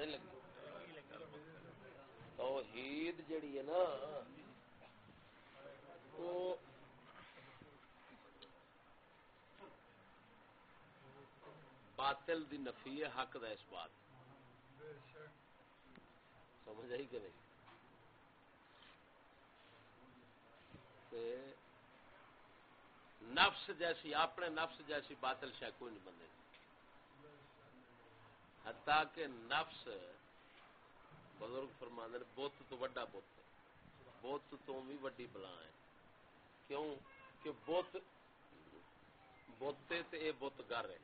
سمجھ لگی۔ توحید جڑی ہے نا وہ باطل دی نفی ہے، حق دا اس بات۔ سمجھ آئی کہ نہیں؟ نفس جیسی، اپنے نفس جیسی باطل شہ کوئی نہیں بندے۔ حتیٰ کہ نفس بزرگ فرماند بت تو وڈا بت بت تو بھی وڈی بلا ہے۔ کیوں؟ کہ بت بوتے تے اے بت گر ہے۔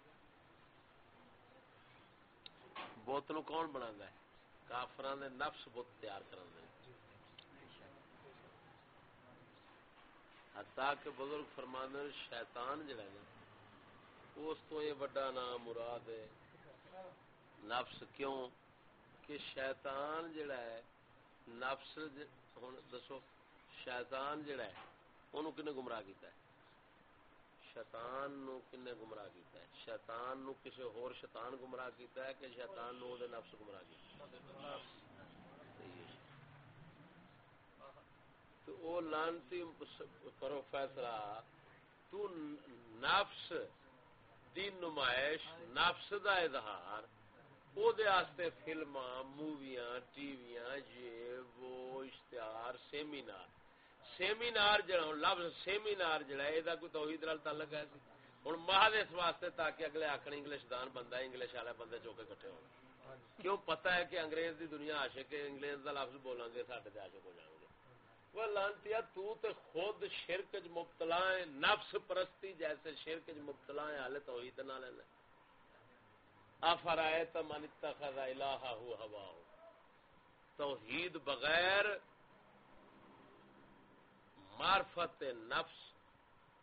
بت نو کون بنا ہے؟ کافران دے نفس بت تیار کرن دے۔ حتیٰ کہ بزرگ فرماند شیطان جڑا ہے اس تو یہ بڑا نام مراد ہے۔ نفس کیوں؟ کہ شیطان جڑا ہے، نفس ہوں دسو، شیطان جڑا ہے انہوں کنے گمراہ کیتا ہے؟ شیطان نو کنے گمراہ کیتا ہے؟ شیطان نو کسی اور شیطان گمراہ کیتا ہے کہ شیطان نو دے نفس گمراہ کیتا ہے۔ تو او لانتی کرو فیصلہ، تو نفس دی نمائش، نفس دا اظہار او دے آستے فلماں موویاں ٹی ویاں یہ وہ اشتہار سیمینار سیمینار جڑا لفظ سیمینار جڑا ہے دا کوئی توحید نال تعلق ہے سی ہن مہد اس واسطے تاکہ اگلے آکھن انگلش دان بندہ انگلش والے بندے چوکے کٹھے ہون کیوں پتہ ہے کہ انگریز دی دنیا عاشق ہے انگلش دا لفظ بولیں گے ساڈے تے عاشق ہو جائیں گے وہ لانتیا تو تے خود شرک وچ مبتلا ہے نفس پرستی جیسے شرک وچ مبتلا ہے حالے توحید نہ لینا افرائیت من اتخذ الہہ ہوا توحید بغیر معرفت نفس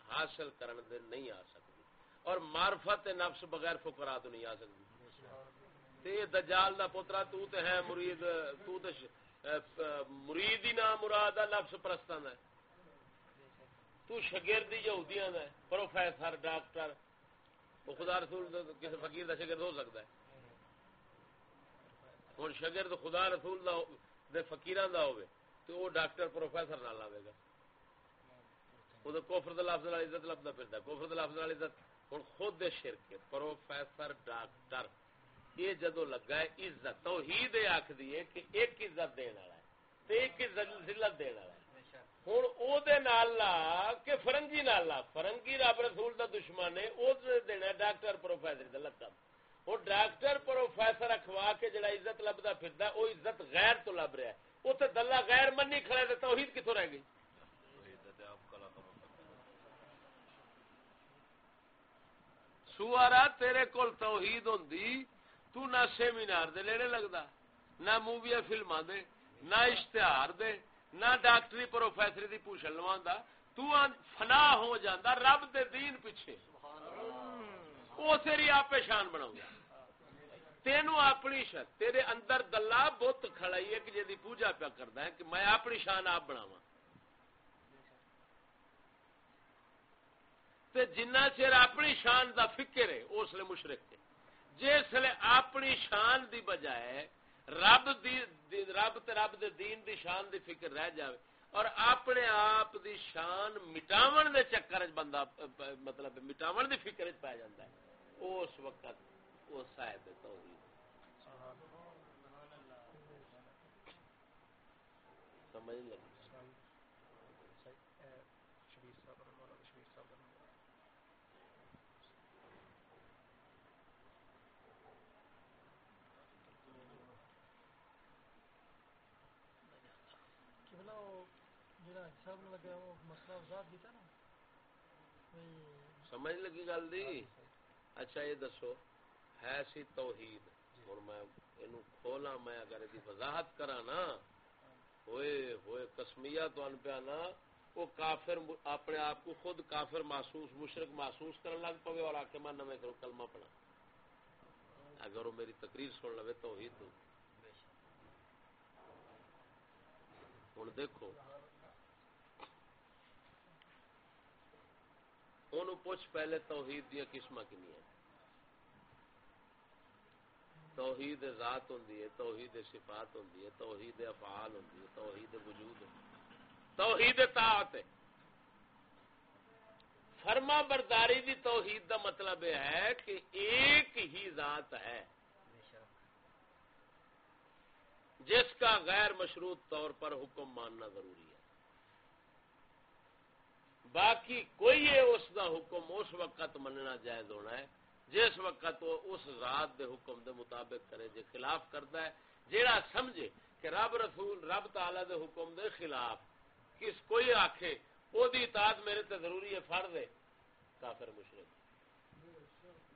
حاصل کرن دے نہیں آ سکتی۔ اور معرفت نفس بغیر فقرا تو نہیں آ سکتی۔ تے دجال دا پوترا تو تے ہے مرید، تو تے مرید ہی نام مراد ہے نفس پرستان ہے تو شگردی یہودیاں دا پروفیسر، ڈاکٹر وہ خدا رسول کسی فقیر کا شگرد ہو سکتا ہے۔ ہوں شگرد خدا رسول دے فقیران دا ہوئے، تو وہ ڈاکٹر، پروفیسر نہ لاوے گا۔ وہ کوفر لفظ والی عزت لبدا پھرتا کوفر لفظ والی عزت، ہوں خود دے شرک پروفیسر، ڈاکٹر، یہ جدو لگا ہے، عزت توحید آخ دی کہ ایک عزت دین والا ہے ایک ذلت دین والا ہے۔ ہوں او لا کہ فرنگی نال لا۔ فرنگی رب رسول دا دشمن ہے او دینا ڈاکٹر پروفیسر دا لقب وہ ڈاکٹر پروفیسر اخوا کے جڑا عزت لبدا پھردا او عزت غیر تو لب رہا ہے۔ او تے دلہ غیر منی کھڑا تے توحید کتھوں رہ گئی؟ سوارا، تیرے کول توحید ہوندی، تو نہ سیمینار دے لینے لگدا، نہ مووی فلماں دے، نہ اشتہار دے۔ نہ ڈاکٹری پروفیسری دی پوچھل لواندا تو فنا ہو جاندا رب دے دین پیچھے۔ او تیری آپ شان بناؤں گا۔ تینو اپنی شک تیرے اندر دلہ بت کھڑائی ہے کہ جی پوجا پیا کردا ہے کہ میں اپنی شان آپ بناواں۔ تے جنہ چیر اپنی شان دا فکر ہے اس لیے مشرق ہے۔ جس لیے اپنی شان دی بجائے رب دی رب تے رب دے دین دی شان دی فکر رہ جاوے اور اپنے آپ دی شان مٹاون دے چکر بندہ مطلب مٹاون دی فکر پی جاتا ہے۔ اس وقت وہ صاحب توحید۔ سمجھ لگی۔ سمجھ لگی گل دی؟ اچھا یہ دسو ہے سی توحید۔ ہوں میں یہ کھولا میں اگر یہ وضاحت کرا نا ہوئے ہوئے کسمیا تو ان پیا نا وہ کافر اپنے آپ کو خود کافر محسوس مشرق محسوس کرنے لگ پوے اور آ کے میں نویں کرو کلمہ پڑا اگر وہ میری تقریر سن لو تو۔ ہی تو ہوں دیکھو پوچھ پہلے توحید دیا قسم کنیا توحید ذات ہوندی ہے، توحید صفات ہوندی ہے، توحید افعال ہوندی ہے، توحید وجود ہوندی توحید طاعت ہے۔ فرما برداری دی توحید دا مطلب یہ ہے کہ ایک ہی ذات ہے۔ جس کا غیر مشروط طور پر حکم ماننا ضروری ہے۔ باقی کوئی ہے اس دا حکم اس وقت مننا جائز ہونا ہے، جس وقت وہ اس ذات دے حکم دے مطابق کرے، جے خلاف کرتا ہے، جیڑا سمجھے کہ رب رسول، رب تعالی دے حکم دے خلاف کس کوئی آکھے وہ دی اطاعت میرے تے ضروری ہے، فرض ہے، کافر مشرک۔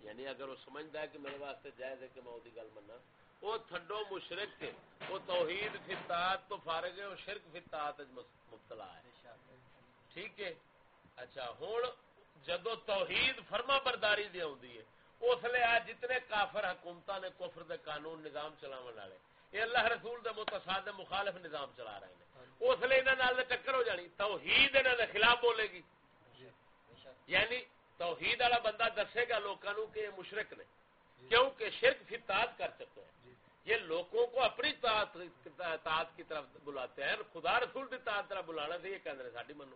یعنی اگر وہ سمجھتا ہے کہ میرے واسطے جائز ہے کہ میں وہ گل مننا، وہ تھڈو مشرک کے وہ توحید فطاعت تو فارغ ہے، وہ شرک فطاعت مبتلا ہے۔ ٹھیک ہے؟ اچھا ہوں جدو توحید فرما برداری دی آدھی ہے اس لیے آج جتنے کافر حکومت نے کفر دے قانون نظام چلاو والے یہ اللہ رسول دے متصاد مخالف نظام چلا رہے ہیں۔ اس لیے انہوں ٹکر ہو جانی توحید انہوں نے خلاف بولے گی۔ یعنی توحید والا بندہ دسے گا لوگوں کہ یہ مشرق نے کیونکہ شرک پھر تعت کر چکے ہیں۔ یہ لوگوں کو اپنی تعت کی طرف بلاتے ہیں خدا رسول کی طرف بلانا تھا یہ کہتے ہیں ساری منو۔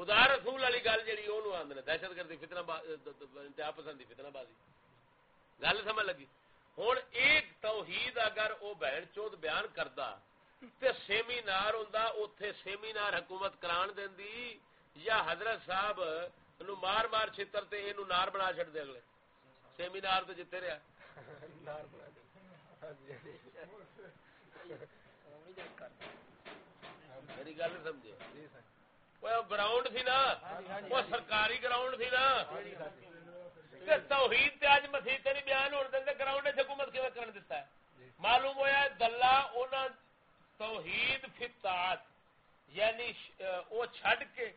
خدا رسول والی گل جی وہ آدھے دہشت گردی فتنا انتہا پسندی فتنا بازی۔ گل سمجھ لگی؟ ہوں ایک توحید اگر وہ بہن چوت بیان کرتا تے سیمینار ہوں اتے سیمینار حکومت کران دی یا حضرت صاحب نو مار مار چھتر تے یہ نار بنا چڑ دے اگلے سیمینار تو جیتے رہا میری گل سمجھے؟ گراؤنڈ تھی نا وہ سرکاری گراؤنڈ تھی نا توحید اج مسیح نہیں بیان ہونے دیں گراؤنڈ حکومت کیون کر دیتا ہے معلوم ہوا دلہ ان توحید فتات یعنی وہ چھڈ کے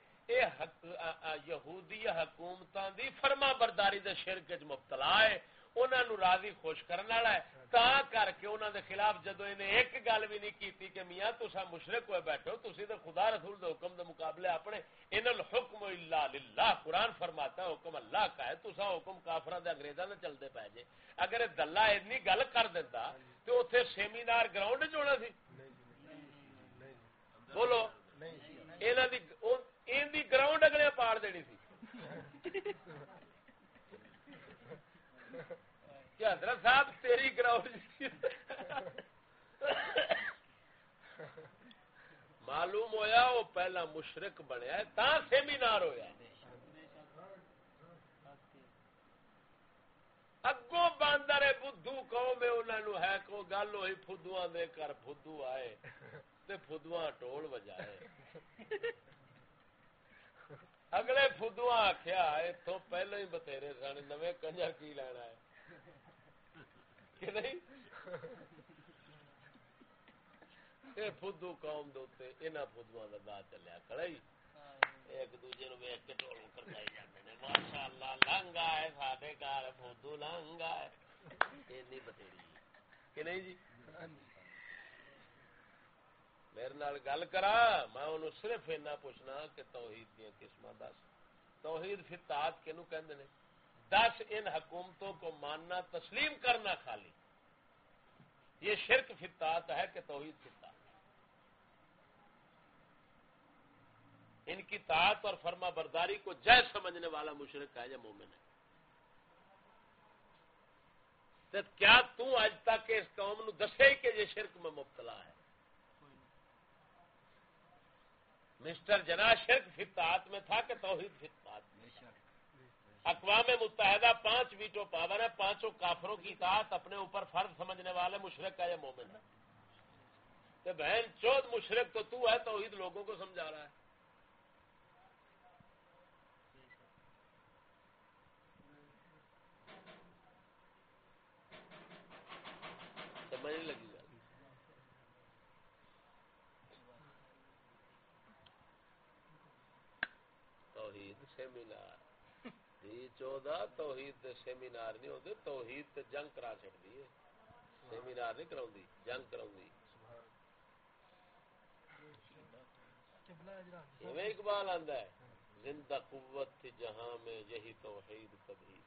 یہودی حکومتاں دی فرما برداری دے شرک چ مبتلا ہے انہوں نے راضی خوش کرنے والا ہے۔ تا کر کے انہوں دے خلاف جدو انہیں ایک گل بھی نہیں کیتی کہ میاں تسا مشرق ہوئے بیٹھو تسی تے خدا رسول دے حکم دے مقابلے اپنے ان الحکم الا للہ قرآن فرماتا ہے حکم اللہ کا ہے تسا حکم کافراں دے انگریزاں دے چلدے پے جے۔ اگر دلہ اتنی گل کر دیتا تے اوتھے سیمینار گراؤنڈ وچ ہونا سی۔ بولو انہاں دی گراؤنڈ اگلے پاڑ دینی سی۔ کہ حضرت صاحب تیری گراؤنڈ جی۔ معلوم ہویا وہ پہلا مشرق بنیا تا سیمینار ہویا اگوں باندر بدھو قوم میں انہوں ہے کو گل ہوئی فدو دے کر فدو آئے، تے فدو ٹول وجائے اگلے فدو آخیا اتوں پہلے ہی بتھیرے سن نو کنجر کی لینا ہے؟ کہ نہیں؟ فدو قوم دے انہاں فدواں دا دا چلیا کڑائی ایک دوجے نو ویکھ کے ٹول کروائی جاندے نے۔ ماشاءاللہ لنگا ہے ساڈے گھر فدو لنگا ہے اینی بتیری کہ نہیں جی۔ میرے نال گل کرا، میں انہوں صرف اینا پوچھنا کہ توحید دیا قسمہ دس۔ توحید فتات کنو کہندے نے؟ دس ان حکومتوں کو ماننا، تسلیم کرنا خالی۔ یہ شرک فتاعت ہے کہ توحید فتاعت ان کی طاعت اور فرما برداری کو جائز سمجھنے والا مشرق ہے یا مومن ہے؟ تو کیا تو آج تک اس قوم نو دسے کہ یہ شرک میں مبتلا ہے؟ مسٹر جنا شرک فتاعت میں تھا کہ توحید فتاعت میں اقوام متحدہ پانچ ویٹو پاور ہے پانچوں کافروں کی اطاعت اپنے اوپر فرض سمجھنے والے مشرق کا یہ مومن ہے بہن چود مشرق تو تو ہے توحید لوگوں کو سمجھا رہا ہے سمجھ لگی گا توحید سے چودہ، توحید سیمینار نہیں ہوتے توحید جنگ کرا چڑتی ہے سیمینار نہیں کرا جنگ کرا اقبال آدھا ہے، زندہ قوت تھی جہاں میں یہی توحید کبھی۔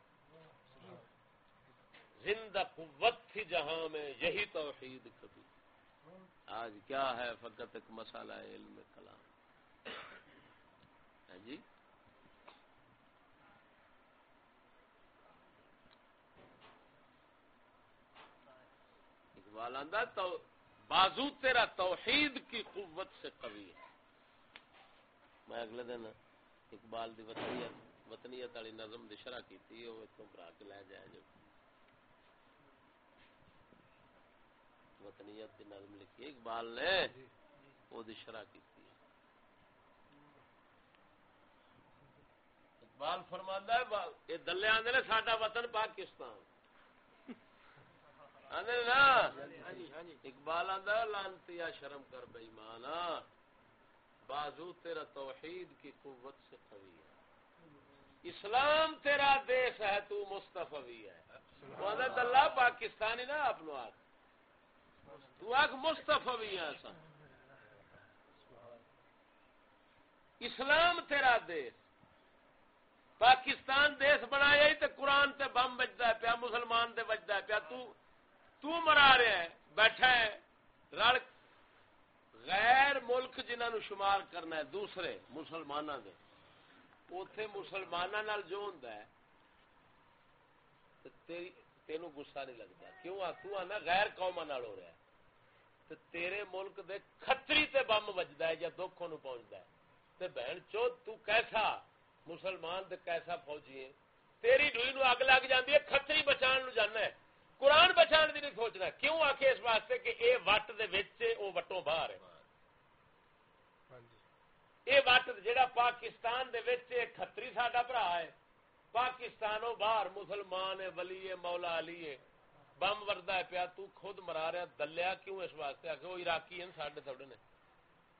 زندہ قوت تھی جہاں میں یہی توحید کبھی۔ آج کیا ہے فقط ایک مسئلہ علم کلام۔ ہاں جی؟ اقبال آندہ تو بازو تیرا توحید کی قوت سے قوی ہے۔ میں اگلے دن اقبال دی وطنیت وطنیت والی نظم دی شرح کی تھی وہ اتوں برا کے لے جائے جو۔ وطنیت دی نظم لکھی، اقبال نے وہ دی شرح کی تھی اقبال فرماندہ ہے یہ دلے آندے نے، ساڈا وطن پاکستان۔ اقبال آدھا لانتی شرم کر بئی مانا بازو تیرا توحید کی قوت سے قوی ہے۔ اسلام تیرا دیش ہے، تو مستفی ہے۔ دلہ پاکستانی نا آپ آخ تو آخ مستفی ہے ایسا۔ اسلام تیرا دیش پاکستان دیش بنایا ہی تو قرآن تے بم بجتا ہے پیا، مسلمان دے بجتا ہے پیا۔ تو تو مرا رہا ہے بیٹھا ہے رل غیر ملک جنہوں نے شمار کرنا ہے، دوسرے مسلمانوں دے۔ اتے مسلمانوں جو ہوں تین گسا نہیں لگتا کیوں؟ آ تو آنا غیر قوما ہو رہا ہے۔ تو تیرے ملک دے کتری تے بم وجدا ہے، یا دکھ نو پہنچتا ہے۔ تے بہن چو، تو کیسا مسلمان تے کیسا فوجی ہے؟ تیری ڈوئی نو اگ لگ جاندی ہے کتری بچان نو جانا ہے۔ قرآن بچان دی نہیں سوچنا۔ کیوں آ کے اس واسطے کہ اے وٹ دے او وٹوں باہر ہے؟ ہاں اے وٹ جڑا پاکستان دے وچ کھتری ساڈا بھرا ہے۔ پاکستانوں باہر مسلمان ہے، ولی ہے، مولا علی ہے۔ بم وردا ہے پیا، تو خود مرا رہا دلیا کیوں اس واسطے؟ آ کے وہ عراقی ہیں، ساڈے تھوڑے نے۔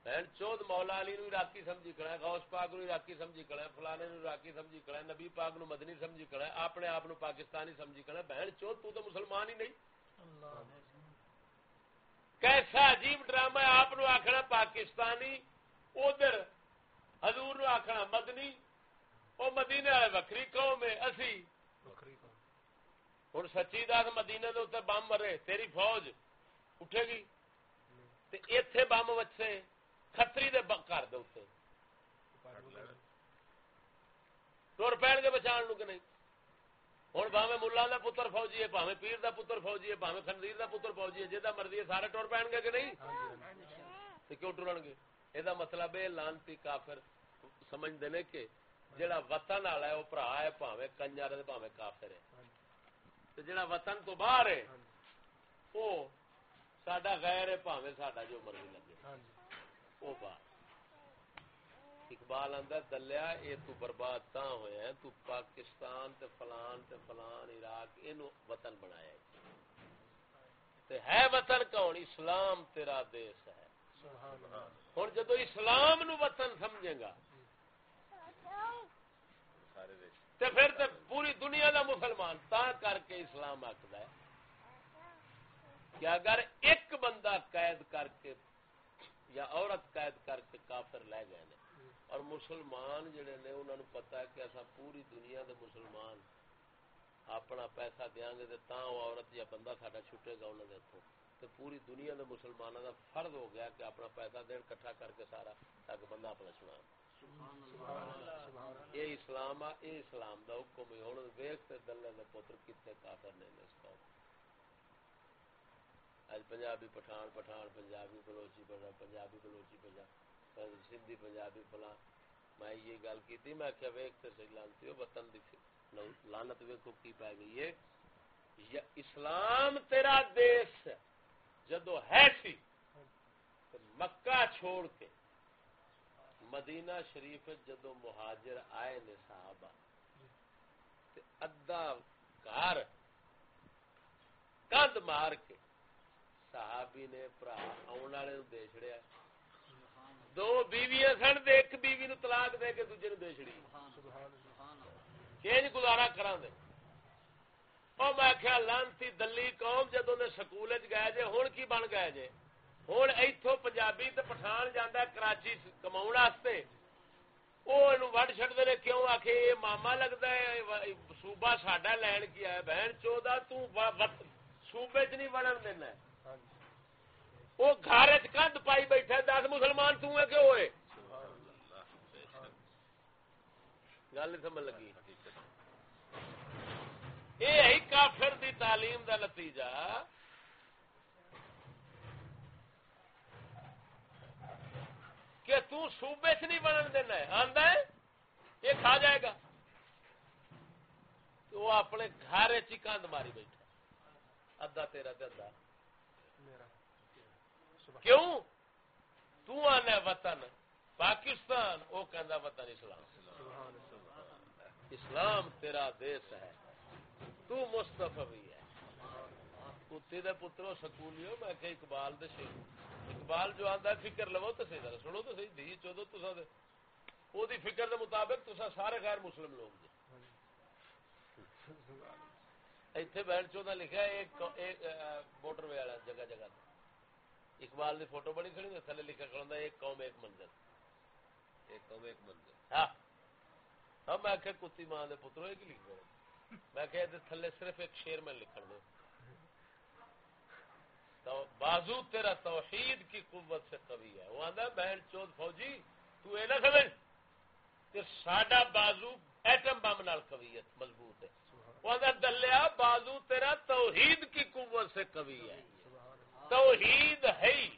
بہن چود مولا علی نو عراقی سمجھی کھڑا ہے غوث پاک نو عراقی سمجھی کھڑا ہے فلانے نو عراقی سمجھی کھڑا ہے نبی پاک نو مدنی سمجھی کھڑا ہے اپنے آپ نو پاکستانی سمجھی کھڑا ہے بہن چود تو تو مسلمان ہی نہیں کیسا عجیب ڈرامہ ہے آپ نو آکھنا پاکستانی ادھر حضور نو آکھنا مدنی او مدینے والے وکری قوم ہے اسی ہوں سچی دس مدینے دے اتنے بم مرے تیری فوج اٹھے گی اتے بم وچے کتری دے گھر دے تر پہن کے بچا کہ نہیں؟ ہوں پاوے ملا کا پتر فوجی ہے پاوے پیر کا پتر فوجی ہے پاوے خنزیر کا پتر فوجی ہے جہاں مرضی ہے سارے ٹور پہن گے کہ نہیں؟ کیوں ٹرن گے؟ یہ مطلب ہے لانتی کافر سمجھتے ہیں کہ جہاں وطن والا ہے وہ برا ہے پاوے کنجر ہے پاوے کافر ہے۔ جہاں وطن تو باہر ہے وہ سڈا غیر ہے پاوے سڈا جو مرضی لگے۔ توبہ۔ اقبال اندر دلیا یہ تو برباد تا ہویا ہے، تو پاکستان تے فلان تے فلان عراق، اینو وطن بنایا ہے۔ تے ہے وطن کون؟ اسلام تیرا دیس ہے۔ ہوں جدو اسلام نو وطن سمجھے گا، تے پھر تے پوری دنیا دا مسلمان تا کر کے اسلام آخد ہے۔ کہ اگر ایک بندہ قید کر کے یا عورت قید کر کے کافر لے گئے نے۔ اور مسلمان جڑے نے انہوں نے پتا ہے کہ ایسا پوری دنیا دے مسلمان اپنا پیسہ دیا گے تو وہ عورت یا بندہ ساڈا چھٹے گا انہوں نے تو پوری دنیا دے مسلمانوں کا فرد ہو گیا کہ اپنا پیسہ دین کٹھا کر کے سارا تاکہ بندہ اپنا سنا یہ اسلام آ یہ اسلام دا حکم ہی ہوں ویخ دلے دے پتر کتنے کافر نے اس قوم اج پنجابی پٹھان پٹھان پنجابی بلوچی پنجابی بلوچی سندھی پنجابی فلاں، میں یہ گل کی میں کیا ویک تے لانتی ہو وطن دی لانت ویکھو کی پی گئی ہے۔ یا اسلام تیرا دیش جدو ہے سی مکہ چھوڑ کے مدینہ شریف جدو مہاجر آئے نے صحابہ۔ ادھا گھر کند مار کے صحابی نے آن والے دے چڑیا دو بیویاں سن دے ایک بیوی نو طلاق دے کے دوجے نو دے چڑی کہ جی گزارا کرا دے؟ اور میں آخیا لانتی دلی قوم جدو نے سکول گئے جے ہوں کی بن گئے جے؟ ہوں اتو پنجابی تو پٹھان جانا کراچی کما وہ وڈ چڑتے نے کیوں آ کے یہ ماما لگتا ہے صوبہ ساڈا لین کیا ہے، بہن چودہ توبے چ نہیں بڑھن دینا وہ گھر کند پائی بیٹھا دس مسلمان تو ہے کہ ہوئے؟ گل نہیں سمجھ لگی۔ یہ کافر دی تعلیم دا نتیجہ۔ کہ تو صوبے چ نہیں بنن دینا ہے۔ آندا ہے؟ یہ کھا جائے گا۔ تو وہ اپنے گھر کند ماری بیٹھا۔ ادا تیرا ادا کیوں؟ تو آنا وطن، پاکستان وہ کہندا وطن اسلام۔ اسلام تیرا دیس ہے، تو مستفی ہے۔ کتے دے پترو، سکولیو، میں کہ اقبال دے شیر اقبال جو آتا ہے، فکر لو، تو صحیح ذرا سنو تو صحیح دی چودو تو سا وہ دی فکر دے مطابق تو سارے غیر مسلم لوگ جی ایتھے بہن چودہ لکھا ہے، ایک موٹر وے والا، جگہ جگہ دے اقبال دی فوٹو بڑی کھڑی ہے تھلے لکھا کھڑا ایک قوم ایک منزل۔ ایک قوم ایک منزل۔ ہاں۔ ہاں میں کہ کتی ماں دے پترو ایک لکھ میں کہ تھلے صرف ایک شیر میں لکھن دے۔ تو بازو تیرا توحید کی قوت سے قوی ہے۔ وہ آدھا بہن چود فوجی تو اے نہ سمجھ کہ ساڈا بازو ایٹم بم نال قویت مضبوط ہے۔ وہ آدھا دلیا بازو تیرا توحید کی قوت سے قوی ہے۔ توحید ہے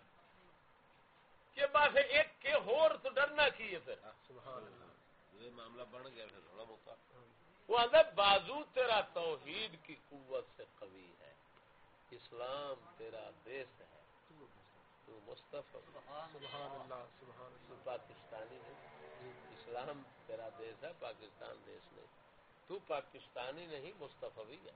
کہ بس ایک کے ہور تو ڈرنا کی ہے پھر؟ یہ معاملہ بن گیا پھر تھوڑا موقع وہ آدھا بازو تیرا توحید کی قوت سے قوی ہے۔ اسلام تیرا دیس ہے۔ تو مصطفی۔ پاکستانی ہے۔ اسلام تیرا دیس ہے پاکستان دیس نہیں۔ تو پاکستانی نہیں مستفی ہے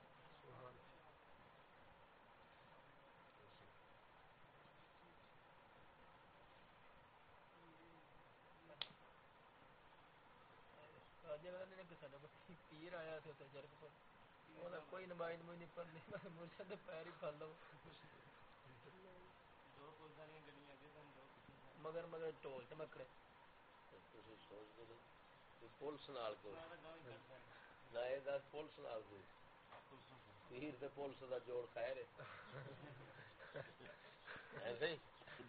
پیر آیا تھا کوئی نمائند نہیں پڑھنی مرشد پیر ہی پھل لو۔ مگر مگر ٹول چمکڑے پولیس نال کو نہ پولیس نال کو پیر تے پولیس دا جوڑ خیر ہے۔ ایسے ہی۔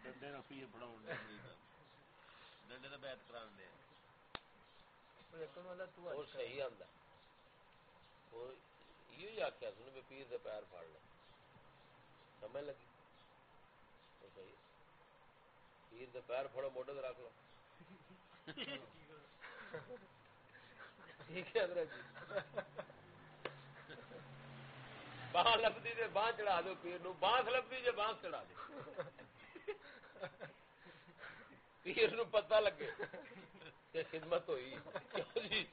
ڈنڈے نہ پیر پڑھاون ڈنڈے تے بیعت کران دے۔ وہ صحیح آندا وہ یہ آخیا سن بھی پیر دے پیر پڑ لے۔ سمجھ لگی؟ پیر دے پیر پڑو موڈے رکھ لو۔ جی۔ باہ لبھی دے باہ چڑھا دو پیر نو۔ بانس لبھی جی بانس چڑھا دو پیر نو پتہ لگے۔ کہ خدمت ہوئی۔ جی؟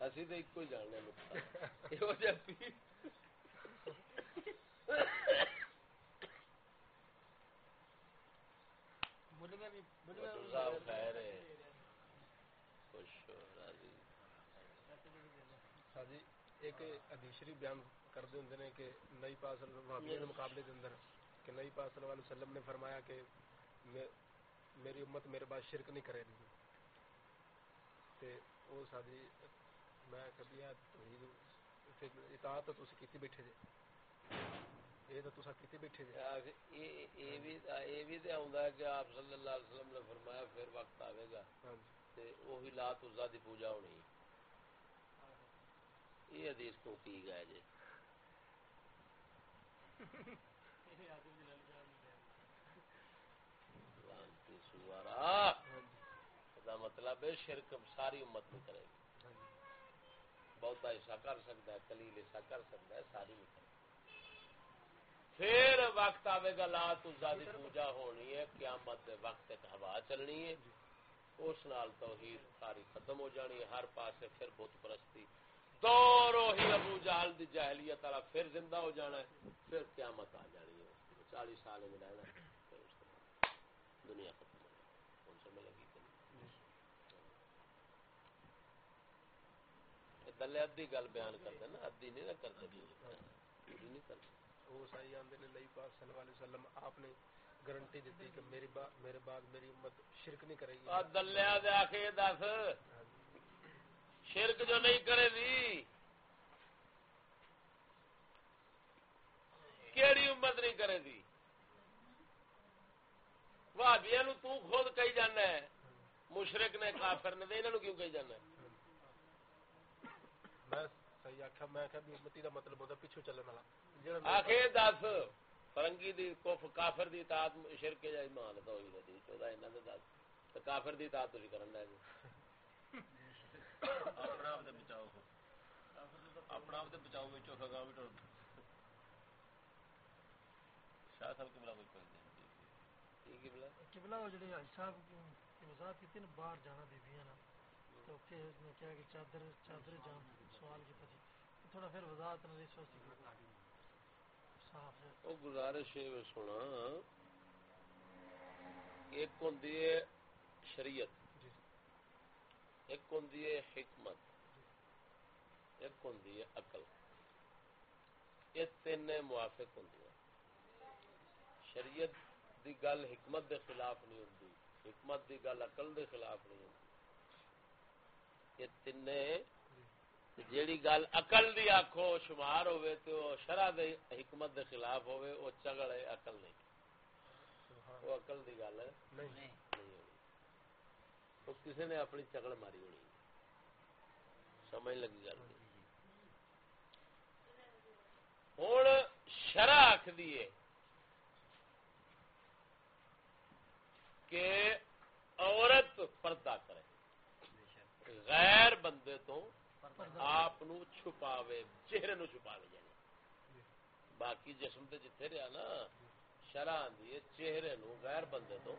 اسی تو ایک ہی جاننے ایک ادیشری بیان کرتے ہوں کہ نئی پاس مقابلے کے اندر کہ نئی پاس وسلم نے فرمایا کہ میری امت میرے بعد شرک نہیں کرے گی۔ وہ ساری میں کبھی اطاعت تو تسی کیتی بیٹھے جے۔ یہ تو تسا کیتی بیٹھے جے۔ اے بھی اے تے ہوندا ہے کہ آپ صلی اللہ علیہ وسلم نے فرمایا پھر وقت آوے گا۔ ہاں جی۔ تے وہی لات عزا دی پوجا ہونی۔ یہ حدیث کو کی گئے جے لانتی ہاں۔ سوارا مطلب ہے شرک ساری امت میں کرے گی بہتا ایسا کر سکتا ہے، کلیل ایسا کر سکتا ہے، ساری نہیں کر پھر وقت آئے گا، لا تجا پوجا ہونی ہے، قیامت وقت ایک ہوا چلنی ہے۔ اس نال توحید ساری ختم ہو جانی ہے، ہر پاس پھر بت پرستی۔ دور ہی ابو جہل دی جہلیت والا پھر زندہ ہو جانا ہے، پھر قیامت آ جانی ہے۔ چالیس سال میں رہنا دنیا ختم۔ دلے ادھی گل بیان کرتے نا ادھی نہیں کرتے نہیں کرتے وہ صحیح آندے نے نئی پاک صلی اللہ علیہ وسلم آپ نے گارنٹی دیتی کہ میری با میرے بعد میری امت شرک نہیں کرے گی آ دلیا دے آخے دس شرک جو نہیں کرے دی کیڑی امت نہیں کرے دی بھابیا نو تو خود کہی جانا ہے مشرق نے کافر نے انہوں کیوں کہی جانا ہے میں صحیح آخیا میں بھی امتی دا مطلب ہوتا پیچھو چلن والا۔ آخے دس فرنگی دی کف کافر دی اطاعت شرک جا ایمان تو ہوئی دی چودہ انہاں دے دس۔ تے کافر دی اطاعت تسی کرن لے اپنا آپ تے بچاؤ اپنا آپ تے بچاؤ میں چوتھا گاؤں بھی ٹر شاہ صاحب کی بلا کوئی کوئی نہیں ہے بلا قبلہ؟ وہ جڑے حاج صاحب کی وضاحت کی نا باہر جانا بیبیاں نا تو کہ اس نے کیا کہ چادر چادر جان سوال جی تھوڑا پھر وضاحت ہے۔ وہ گزارش ہے سنا ایک ہے شریعت جی۔ ایک ہے حکمت ایک ہے عقل۔ یہ تین موافق ہوندی شریعت دی گل حکمت دے خلاف نہیں ہوندی حکمت دی گل عقل دے خلاف نہیں ہوندی یہ تین جیڑی گل عقل دی آکھو شمار ہوئے تو شرع دے حکمت دے خلاف ہوئے وہ چگڑ ہے عقل نہیں۔ وہ عقل دی گل ہے۔ نہیں۔ کسی نے اپنی چگڑ ماری ہونی۔ سمجھ لگی گل ہوں شرع آخ دیے کہ عورت پردہ غیر بندے تو آپ چھپاوے، چہرے نو چھپاوے جانے۔ باقی جسم تے جتھے رہا نا شرع آندی ہے، چہرے نو غیر بندے تو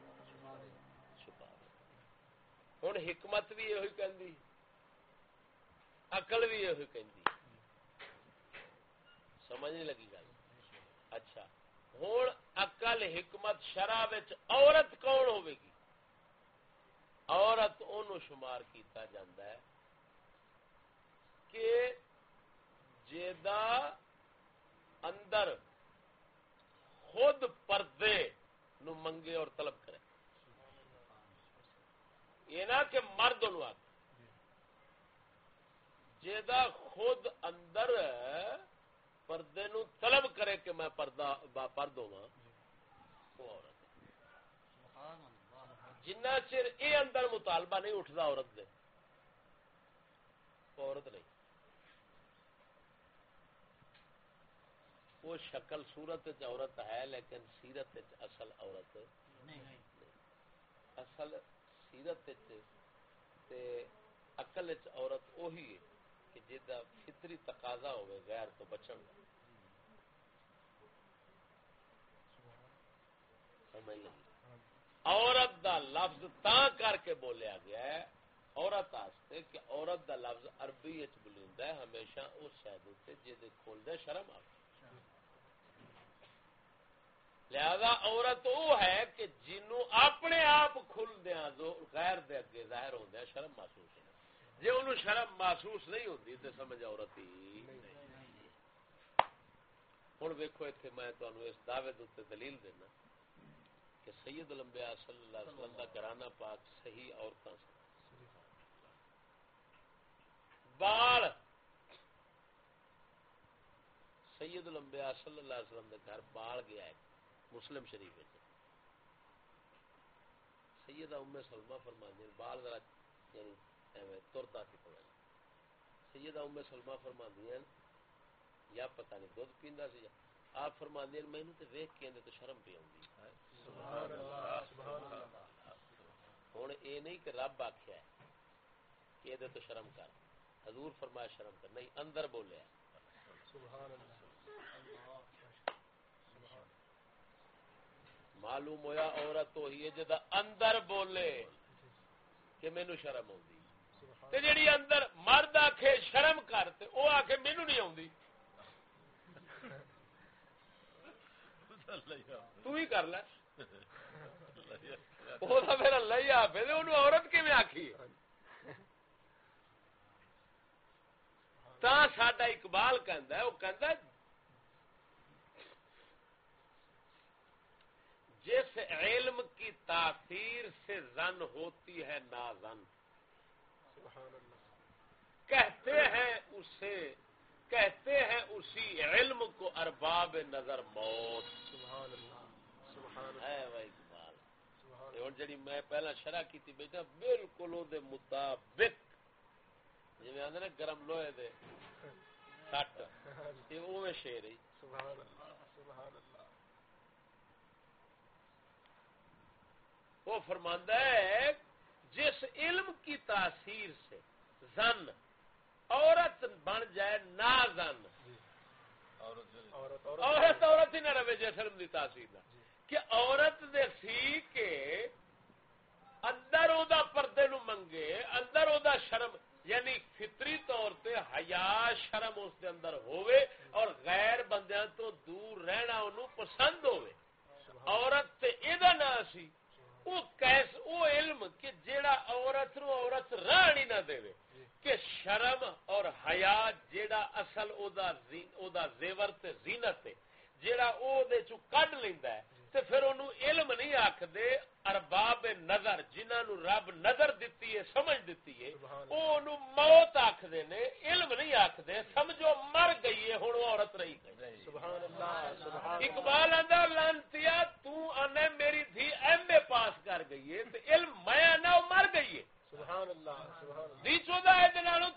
چھپاوے۔ ہن حکمت بھی یہ کہندی، عقل بھی یہ کہندی۔ سمجھ نہیں لگی گل؟ اچھا۔ ہوں عقل، حکمت شرع وچ عورت کون ہوے گی؟ عورت اونوں شمار کیتا جاندا ہے کہ جیدا اندر خود پردے نو منگے اور طلب کرے۔ یہ نہ کہ مرد نو آکھ جیدا خود اندر پردے نو طلب کرے کہ میں پردہ با پرد ہوا وہ عورت۔ جنہ چر یہ اندر مطالبہ نہیں اٹھتا عورت دے۔ عورت نہیں۔ وہ شکل صورت وچ عورت ہے لیکن سیرت اصل عورت اصل سیرت وچ تے عقل وچ عورت وہی ہے کہ جدا فطری تقاضا ہوئے غیر تو بچن۔ سمجھ لگی عورت دا لفظ تا کر کے بولیا گیا ہے، عورت آستے کہ عورت دا لفظ عربی اچ بلیندا ہے، ہمیشہ اس شاید تے جے کھول دے شرم آ لہذا عورت وہ ہے کہ جنوں اپنے آپ کھل دیا جو غیر دے اگے ظاہر ہوندے شرم محسوس ہے جی انہوں شرم محسوس نہیں ہوتی تو سمجھ عورت ہی ہوں ویکو اتنے میں تمہیں اس دعوے دے دلیل دینا۔ کہ سید الانبیاء صلی اللہ علیہ وسلم کا گھرانہ پاک صحیح عورتوں سے بال! سید الانبیاء صلی اللہ علیہ وسلم کے گھر بال گیا ہے، مسلم شریف ہے سیدہ ام سلمہ فرماندے بال ذرا یعنی ایویں ترتا سی تھوڑا سیدہ ام سلمہ فرماندی ہیں، یا پتہ نہیں دودھ پیندا سی آپ فرماندے ہیں مینوں تے ویکھ کے اندے تو شرم پی اوندی ہن اے نہیں کہ رب ہے کہ دے تو شرم کر۔ حضور فرمایا شرم کر نہیں اندر بولیا معلوم ہویا عورت وہی ہے جدا اندر بولے کہ مینو شرم تے جیڑی اندر مرد آکھے شرم کر تے او آکھے مینو نہیں آتی تو ہی کر لے۔ وہ تو آپ انہوں عورت کیویں آکھی تا ساڈا اقبال کہندا ہے، وہ کہندا ہے، جس علم کی تاثیر سے زن ہوتی ہے، نا زن۔ کہتے ہیں اسے، کہتے ہیں اسی علم کو ارباب نظر موت سبحان اللہ سبحان اللہ ہے بھائی اقبال سبحان تے ہن جڑی میں پہلا شرح کی بیٹا بالکل او دے مطابق جی آدھے گرم لوہے دے سٹ اللہ یہ اوے شیر ہی۔ سبحان اللہ سبحان اللہ وہ فرماندہ ہے، جس علم کی تاثیر سے زن عورت بن جائے نا زن عورت عورت عورت عورت ہی نہ رہے جس علم کی تاثیر نہ، کہ عورت دے سی کے اندر او دا پردے نو منگے اندر او دا شرم یعنی فطری طور تے حیا شرم اس دے اندر ہوئے اور غیر بندیاں تو دور رہنا انہوں پسند ہوئے عورت تے ایدا نہ سی او کیس او علم کہ جیڑا عورت نو عورت رہنی نہ دے کہ شرم اور حیا جیڑا اصل او دا زی- او دا زیور تے زینت ہے جیڑا او دے چو کڈ لیندا ہے تے پھر علم نہیں آکھدے ارباب نظر جنہاں نو رب نظر دتی ہے سمجھ دتی ہے او اونوں موت آکھدے نے علم نہیں آکھدے سمجھو مر گئی ہے ہن عورت رہی گئی سبحان اللہ سبحان اقبال آندا لانتیا تو انے میری دھی ایم اے پاس کر گئی ہے تے علم میں او مر گئی ہے۔ سبحان اللہ سبحان اللہ۔ دی چودا ہے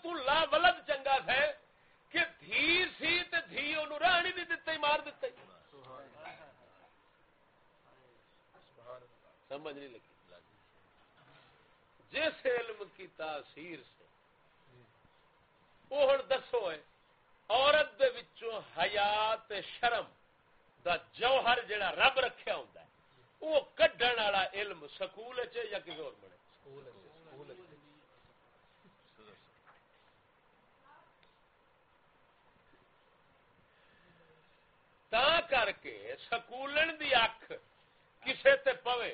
تو لا ولد چنگا تھا کہ دھی سی تے دھی اونوں نہیں دتا ہی مار دتا ہی سبحان اللہ سبحان اللہ سمجھ نہیں لگی۔ جس علم کی تاثیر سے وہ دسو ہے عورت دے وچوں حیات شرم دا جوہر جڑا رب رکھیا ہوندا ہے وہ کڈن والا علم سکول ہے یا کسی اور ہے۔ تا کر کے سکولن دی اکھ کسے تے پوے۔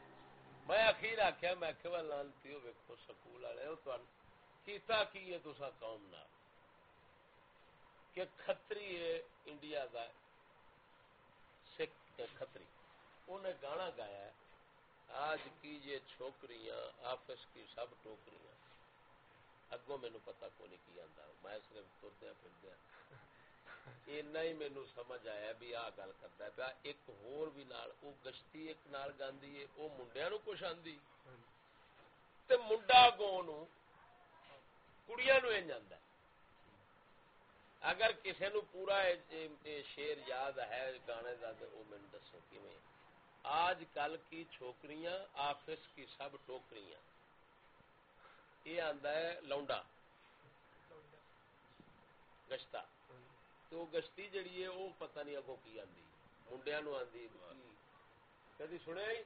میں اخیر آخیا میں کہ لانتی ویکو سکول والے کیتا کی ہے تسا قوم نال؟ کہ کھتری ہے انڈیا کا سکھ تے کھتری۔ انہیں گانا گایا ہے، آج کی یہ چھوکریاں، آفس کی سب ٹوکریاں۔ اگوں مینو پتا کو نہیں کی آتا میں صرف تردیا پھردیا اینا ہی مینو سمجھ آیا بھی آ گل کرتا ہے پیا ایک ہور بھی نال او گشتی ایک نال گاندی ہے او منڈیاں نو کچھ آندی تے منڈا گو نو کڑیاں نو انج آندا ہے اگر کسی نو پورا اے- شعر یاد ہے گانے دا تے او مینوں دسو کیویں آج کل کی چھوکریاں آفس کی سب ٹوکریاں یہ آندا ہے لونڈا گشتہ تو گشتی جڑی ہے وہ پتہ نہیں اگوں کی آندی منڈیا نو آندی کدی سنیا ہی